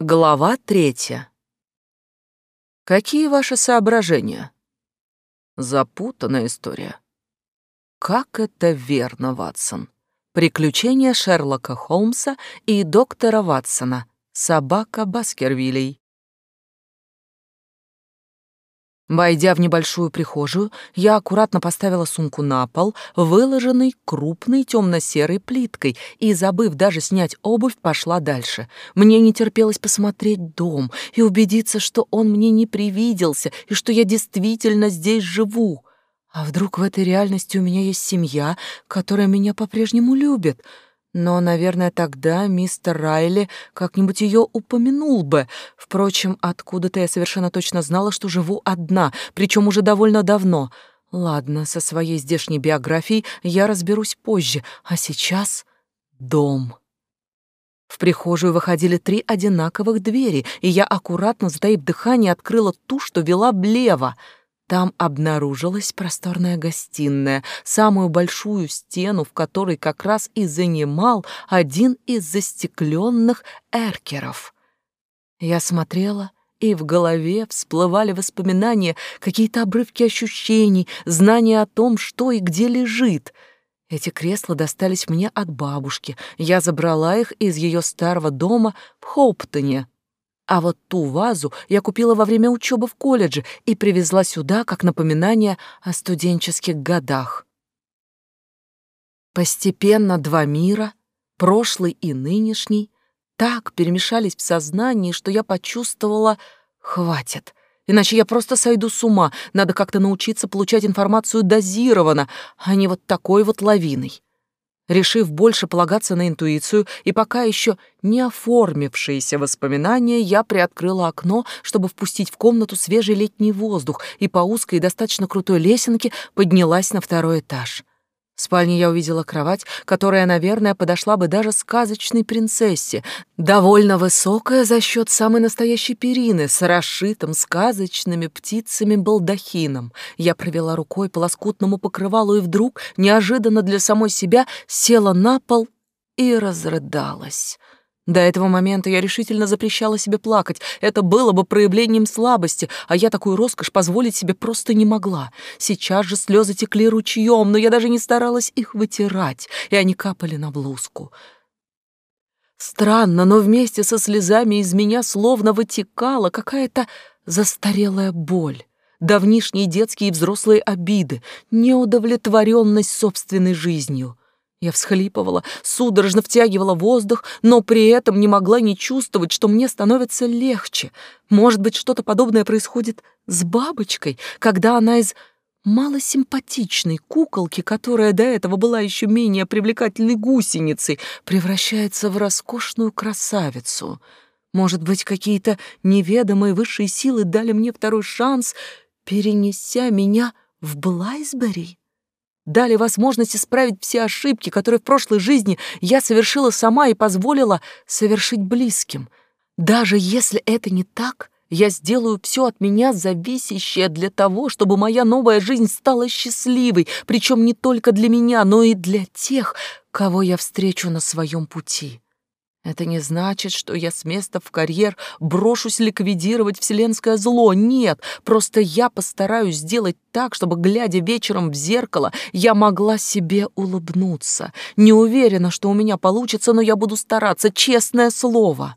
Глава третья. Какие ваши соображения? Запутанная история. Как это верно, Ватсон. Приключения Шерлока Холмса и доктора Ватсона. Собака Баскервилей. Войдя в небольшую прихожую, я аккуратно поставила сумку на пол, выложенный крупной темно-серой плиткой, и, забыв даже снять обувь, пошла дальше. Мне не терпелось посмотреть дом и убедиться, что он мне не привиделся и что я действительно здесь живу. А вдруг в этой реальности у меня есть семья, которая меня по-прежнему любит — но, наверное, тогда мистер Райли как-нибудь ее упомянул бы. Впрочем, откуда-то я совершенно точно знала, что живу одна, причем уже довольно давно. Ладно, со своей здешней биографией я разберусь позже, а сейчас дом. В прихожую выходили три одинаковых двери, и я аккуратно, затаив дыхание, открыла ту, что вела влево — там обнаружилась просторная гостиная, самую большую стену, в которой как раз и занимал один из застекленных эркеров. Я смотрела, и в голове всплывали воспоминания, какие-то обрывки ощущений, знания о том, что и где лежит. Эти кресла достались мне от бабушки. Я забрала их из ее старого дома в Хоуптоне. А вот ту вазу я купила во время учебы в колледже и привезла сюда как напоминание о студенческих годах. Постепенно два мира, прошлый и нынешний, так перемешались в сознании, что я почувствовала «хватит». Иначе я просто сойду с ума. Надо как-то научиться получать информацию дозированно, а не вот такой вот лавиной. Решив больше полагаться на интуицию и пока еще не оформившиеся воспоминания, я приоткрыла окно, чтобы впустить в комнату свежий летний воздух, и по узкой и достаточно крутой лесенке поднялась на второй этаж. В спальне я увидела кровать, которая, наверное, подошла бы даже сказочной принцессе, довольно высокая за счет самой настоящей перины с расшитым сказочными птицами балдахином. Я провела рукой по лоскутному покрывалу и вдруг, неожиданно для самой себя, села на пол и разрыдалась. До этого момента я решительно запрещала себе плакать. Это было бы проявлением слабости, а я такую роскошь позволить себе просто не могла. Сейчас же слезы текли ручьем, но я даже не старалась их вытирать, и они капали на блузку. Странно, но вместе со слезами из меня словно вытекала какая-то застарелая боль давнишние детские и взрослые обиды, неудовлетворенность собственной жизнью. Я всхлипывала, судорожно втягивала воздух, но при этом не могла не чувствовать, что мне становится легче. Может быть, что-то подобное происходит с бабочкой, когда она из малосимпатичной куколки, которая до этого была еще менее привлекательной гусеницей, превращается в роскошную красавицу. Может быть, какие-то неведомые высшие силы дали мне второй шанс, перенеся меня в Блайсбери? Дали возможность исправить все ошибки, которые в прошлой жизни я совершила сама и позволила совершить близким. Даже если это не так, я сделаю все от меня зависящее для того, чтобы моя новая жизнь стала счастливой, причем не только для меня, но и для тех, кого я встречу на своем пути. Это не значит, что я с места в карьер брошусь ликвидировать вселенское зло. Нет, просто я постараюсь сделать так, чтобы, глядя вечером в зеркало, я могла себе улыбнуться. Не уверена, что у меня получится, но я буду стараться, честное слово.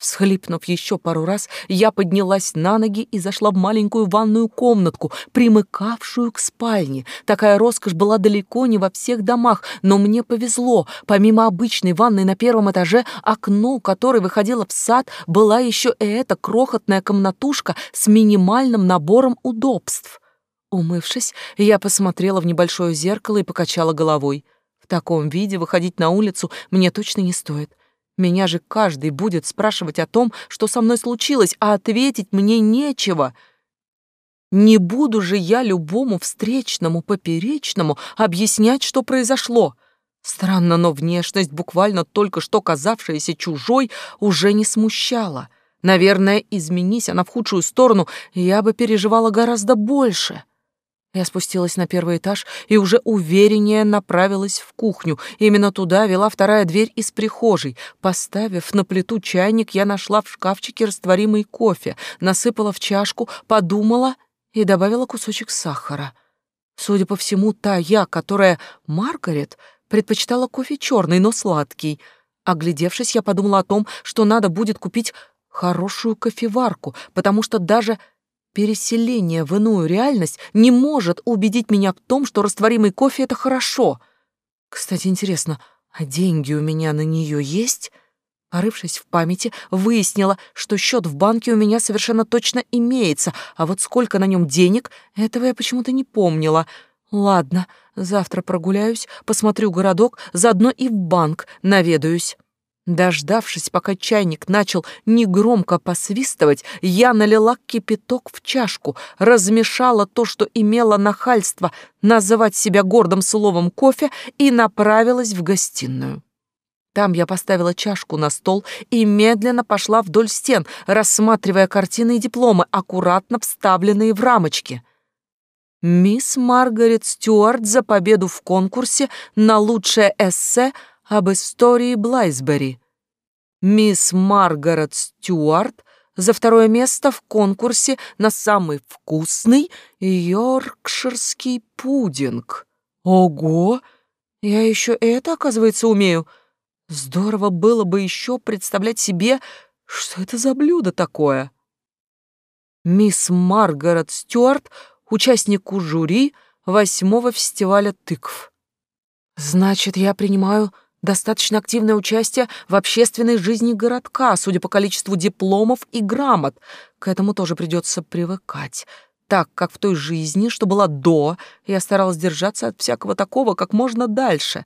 Всхлипнув еще пару раз, я поднялась на ноги и зашла в маленькую ванную комнатку, примыкавшую к спальне. Такая роскошь была далеко не во всех домах, но мне повезло. Помимо обычной ванной на первом этаже, окно, которое выходило в сад, была еще и эта крохотная комнатушка с минимальным набором удобств. Умывшись, я посмотрела в небольшое зеркало и покачала головой. В таком виде выходить на улицу мне точно не стоит. Меня же каждый будет спрашивать о том, что со мной случилось, а ответить мне нечего. Не буду же я любому встречному, поперечному объяснять, что произошло. Странно, но внешность, буквально только что казавшаяся чужой, уже не смущала. Наверное, изменись она в худшую сторону, я бы переживала гораздо больше. Я спустилась на первый этаж и уже увереннее направилась в кухню. Именно туда вела вторая дверь из прихожей. Поставив на плиту чайник, я нашла в шкафчике растворимый кофе, насыпала в чашку, подумала и добавила кусочек сахара. Судя по всему, та я, которая Маргарет, предпочитала кофе черный, но сладкий. Оглядевшись, я подумала о том, что надо будет купить хорошую кофеварку, потому что даже Переселение в иную реальность не может убедить меня в том, что растворимый кофе — это хорошо. Кстати, интересно, а деньги у меня на нее есть? Порывшись в памяти, выяснила, что счет в банке у меня совершенно точно имеется, а вот сколько на нем денег, этого я почему-то не помнила. Ладно, завтра прогуляюсь, посмотрю городок, заодно и в банк наведаюсь. Дождавшись, пока чайник начал негромко посвистывать, я налила кипяток в чашку, размешала то, что имело нахальство называть себя гордым словом кофе, и направилась в гостиную. Там я поставила чашку на стол и медленно пошла вдоль стен, рассматривая картины и дипломы, аккуратно вставленные в рамочки. Мисс Маргарет Стюарт за победу в конкурсе на лучшее эссе – об истории Блайсбери. Мисс Маргарет Стюарт за второе место в конкурсе на самый вкусный йоркширский пудинг. Ого! Я еще это, оказывается, умею. Здорово было бы еще представлять себе, что это за блюдо такое. Мисс Маргарет Стюарт, участнику жюри восьмого фестиваля тыкв. Значит, я принимаю достаточно активное участие в общественной жизни городка, судя по количеству дипломов и грамот. К этому тоже придется привыкать. Так как в той жизни, что была до, я старалась держаться от всякого такого как можно дальше.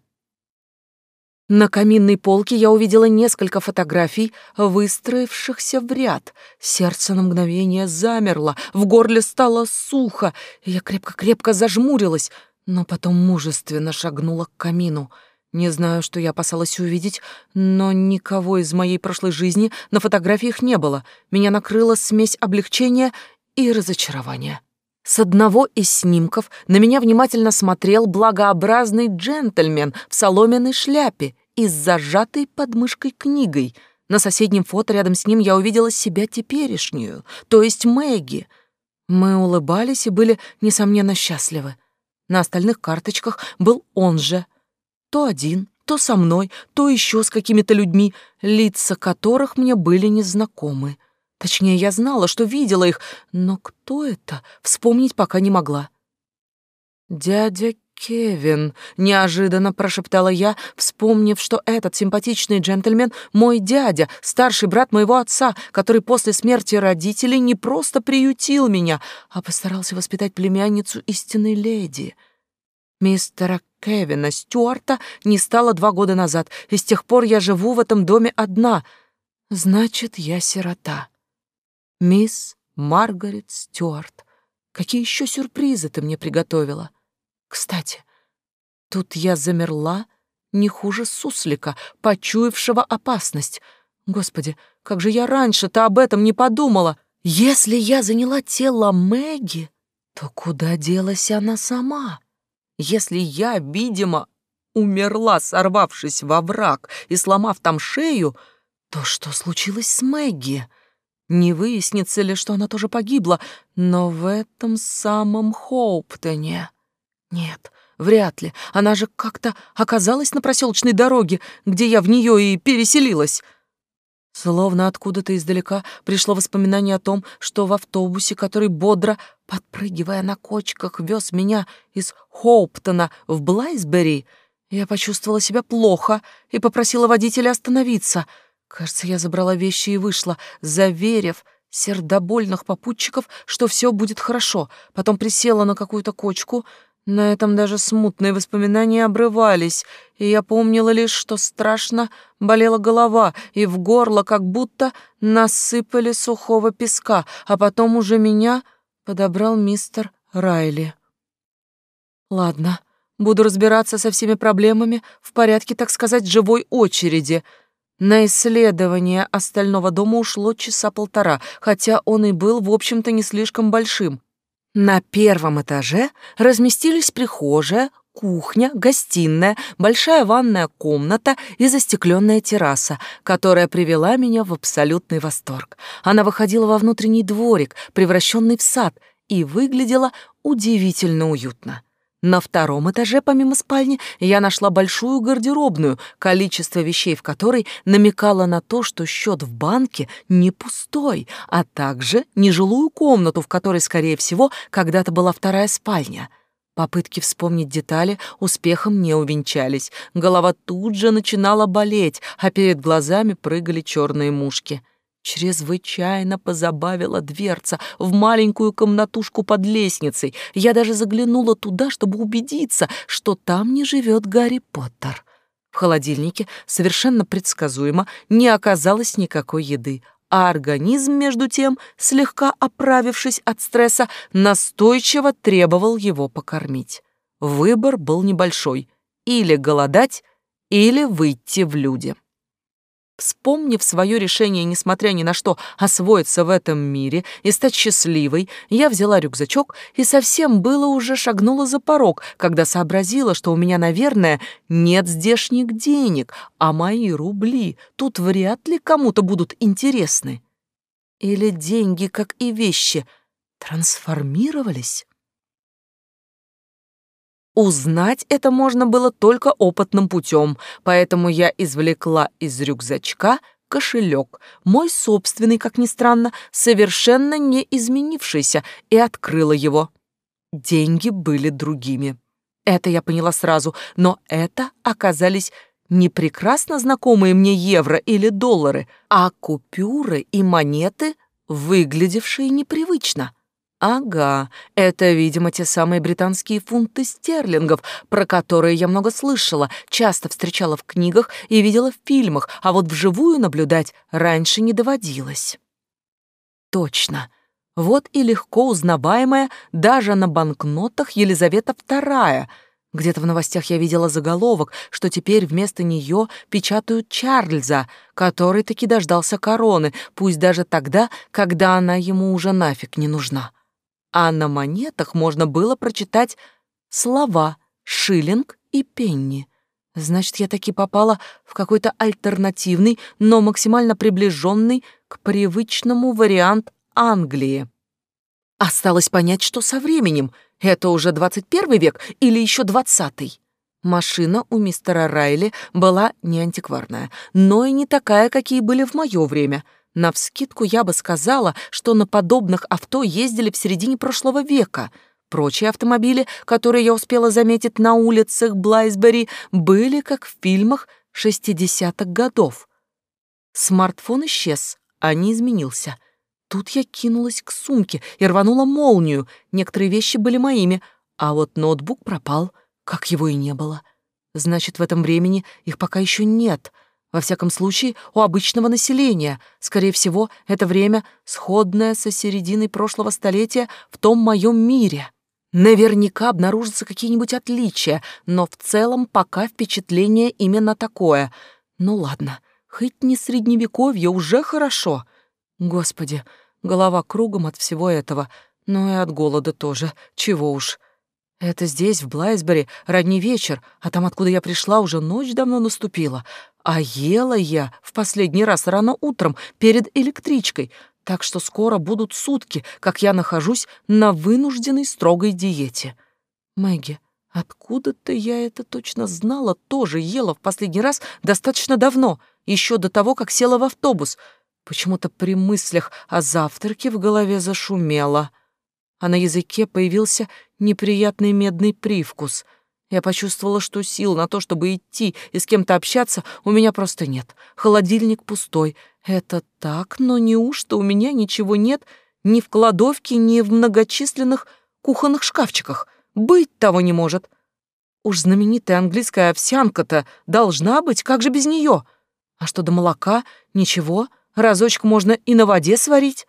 На каминной полке я увидела несколько фотографий, выстроившихся в ряд. Сердце на мгновение замерло, в горле стало сухо, я крепко-крепко зажмурилась, но потом мужественно шагнула к камину — не знаю, что я опасалась увидеть, но никого из моей прошлой жизни на фотографиях не было. Меня накрыла смесь облегчения и разочарования. С одного из снимков на меня внимательно смотрел благообразный джентльмен в соломенной шляпе и с зажатой подмышкой книгой. На соседнем фото рядом с ним я увидела себя теперешнюю, то есть Мэгги. Мы улыбались и были, несомненно, счастливы. На остальных карточках был он же — то один, то со мной, то еще с какими-то людьми, лица которых мне были незнакомы. Точнее, я знала, что видела их, но кто это, вспомнить пока не могла. «Дядя Кевин», — неожиданно прошептала я, вспомнив, что этот симпатичный джентльмен — мой дядя, старший брат моего отца, который после смерти родителей не просто приютил меня, а постарался воспитать племянницу истинной леди. Мистера Кевина Стюарта не стало два года назад, и с тех пор я живу в этом доме одна. Значит, я сирота. Мисс Маргарет Стюарт, какие еще сюрпризы ты мне приготовила? Кстати, тут я замерла не хуже суслика, почуявшего опасность. Господи, как же я раньше-то об этом не подумала. Если я заняла тело Мэгги, то куда делась она сама? Если я, видимо, умерла, сорвавшись во враг и сломав там шею, то что случилось с Мэгги? Не выяснится ли, что она тоже погибла, но в этом самом Хоуптоне? Нет, вряд ли. Она же как-то оказалась на проселочной дороге, где я в нее и переселилась. Словно откуда-то издалека пришло воспоминание о том, что в автобусе, который бодро, подпрыгивая на кочках, вез меня из Хоуптона в Блайсбери, я почувствовала себя плохо и попросила водителя остановиться. Кажется, я забрала вещи и вышла, заверив сердобольных попутчиков, что все будет хорошо. Потом присела на какую-то кочку, на этом даже смутные воспоминания обрывались, и я помнила лишь, что страшно болела голова, и в горло как будто насыпали сухого песка, а потом уже меня подобрал мистер Райли. Ладно, буду разбираться со всеми проблемами в порядке, так сказать, живой очереди. На исследование остального дома ушло часа полтора, хотя он и был, в общем-то, не слишком большим. На первом этаже разместились прихожая, кухня, гостиная, большая ванная комната и застекленная терраса, которая привела меня в абсолютный восторг. Она выходила во внутренний дворик, превращенный в сад, и выглядела удивительно уютно. На втором этаже, помимо спальни, я нашла большую гардеробную, количество вещей в которой намекало на то, что счет в банке не пустой, а также нежилую комнату, в которой, скорее всего, когда-то была вторая спальня. Попытки вспомнить детали успехом не увенчались. Голова тут же начинала болеть, а перед глазами прыгали черные мушки — Чрезвычайно позабавила дверца в маленькую комнатушку под лестницей. Я даже заглянула туда, чтобы убедиться, что там не живет Гарри Поттер. В холодильнике совершенно предсказуемо не оказалось никакой еды, а организм, между тем, слегка оправившись от стресса, настойчиво требовал его покормить. Выбор был небольшой — или голодать, или выйти в люди. Вспомнив свое решение, несмотря ни на что, освоиться в этом мире и стать счастливой, я взяла рюкзачок и совсем было уже шагнула за порог, когда сообразила, что у меня, наверное, нет здешних денег, а мои рубли тут вряд ли кому-то будут интересны. Или деньги, как и вещи, трансформировались? Узнать это можно было только опытным путем, поэтому я извлекла из рюкзачка кошелек, мой собственный, как ни странно, совершенно не изменившийся, и открыла его. Деньги были другими. Это я поняла сразу, но это оказались не прекрасно знакомые мне евро или доллары, а купюры и монеты, выглядевшие непривычно. Ага, это, видимо, те самые британские фунты стерлингов, про которые я много слышала, часто встречала в книгах и видела в фильмах, а вот вживую наблюдать раньше не доводилось. Точно. Вот и легко узнаваемая даже на банкнотах Елизавета II. Где-то в новостях я видела заголовок, что теперь вместо нее печатают Чарльза, который таки дождался короны, пусть даже тогда, когда она ему уже нафиг не нужна а на монетах можно было прочитать слова «шиллинг» и «пенни». Значит, я таки попала в какой-то альтернативный, но максимально приближенный к привычному вариант Англии. Осталось понять, что со временем. Это уже 21 век или еще 20-й? Машина у мистера Райли была не антикварная, но и не такая, какие были в мое время — Навскидку я бы сказала, что на подобных авто ездили в середине прошлого века. Прочие автомобили, которые я успела заметить на улицах Блайсбери, были как в фильмах 60-х годов. Смартфон исчез, а не изменился. Тут я кинулась к сумке и рванула молнию. Некоторые вещи были моими, а вот ноутбук пропал, как его и не было. Значит, в этом времени их пока еще нет — во всяком случае, у обычного населения. Скорее всего, это время сходное со серединой прошлого столетия в том моем мире. Наверняка обнаружатся какие-нибудь отличия, но в целом пока впечатление именно такое. Ну ладно, хоть не средневековье, уже хорошо. Господи, голова кругом от всего этого, но и от голода тоже, чего уж. Это здесь, в Блайсбери, ранний вечер, а там, откуда я пришла, уже ночь давно наступила. А ела я в последний раз рано утром перед электричкой, так что скоро будут сутки, как я нахожусь на вынужденной строгой диете. Мэгги, откуда-то я это точно знала, тоже ела в последний раз достаточно давно, еще до того, как села в автобус. Почему-то при мыслях о завтраке в голове зашумело, а на языке появился неприятный медный привкус — я почувствовала, что сил на то, чтобы идти и с кем-то общаться, у меня просто нет. Холодильник пустой. Это так, но неужто у меня ничего нет ни в кладовке, ни в многочисленных кухонных шкафчиках? Быть того не может. Уж знаменитая английская овсянка-то должна быть, как же без нее? А что до молока? Ничего, разочек можно и на воде сварить.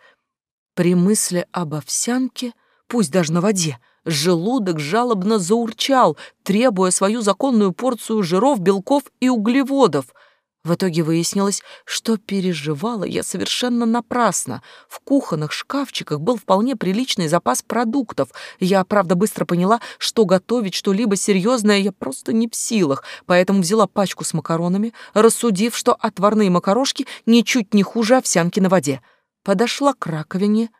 При мысли об овсянке, пусть даже на воде, — Желудок жалобно заурчал, требуя свою законную порцию жиров, белков и углеводов. В итоге выяснилось, что переживала я совершенно напрасно. В кухонных шкафчиках был вполне приличный запас продуктов. Я, правда, быстро поняла, что готовить что-либо серьезное я просто не в силах, поэтому взяла пачку с макаронами, рассудив, что отварные макарошки ничуть не хуже овсянки на воде. Подошла к раковине,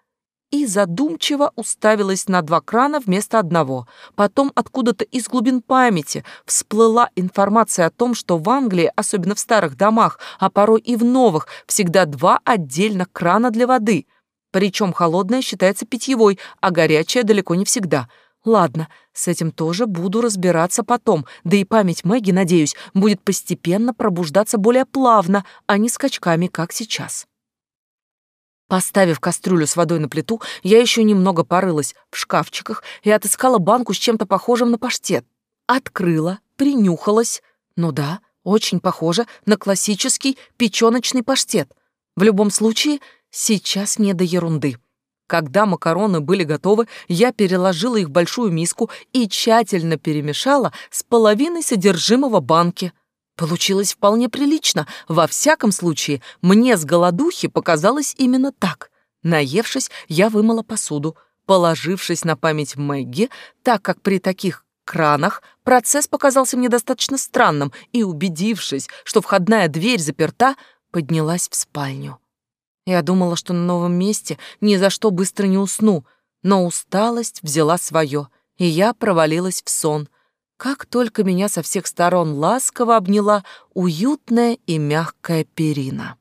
и задумчиво уставилась на два крана вместо одного. Потом откуда-то из глубин памяти всплыла информация о том, что в Англии, особенно в старых домах, а порой и в новых, всегда два отдельно крана для воды. Причем холодная считается питьевой, а горячая далеко не всегда. Ладно, с этим тоже буду разбираться потом, да и память Мэгги, надеюсь, будет постепенно пробуждаться более плавно, а не скачками, как сейчас. Поставив кастрюлю с водой на плиту, я еще немного порылась в шкафчиках и отыскала банку с чем-то похожим на паштет. Открыла, принюхалась. Ну да, очень похоже на классический печёночный паштет. В любом случае, сейчас не до ерунды. Когда макароны были готовы, я переложила их в большую миску и тщательно перемешала с половиной содержимого банки — Получилось вполне прилично. Во всяком случае, мне с голодухи показалось именно так. Наевшись, я вымыла посуду, положившись на память Мэгги, так как при таких кранах процесс показался мне достаточно странным, и, убедившись, что входная дверь заперта, поднялась в спальню. Я думала, что на новом месте ни за что быстро не усну, но усталость взяла свое, и я провалилась в сон — как только меня со всех сторон ласково обняла уютная и мягкая перина.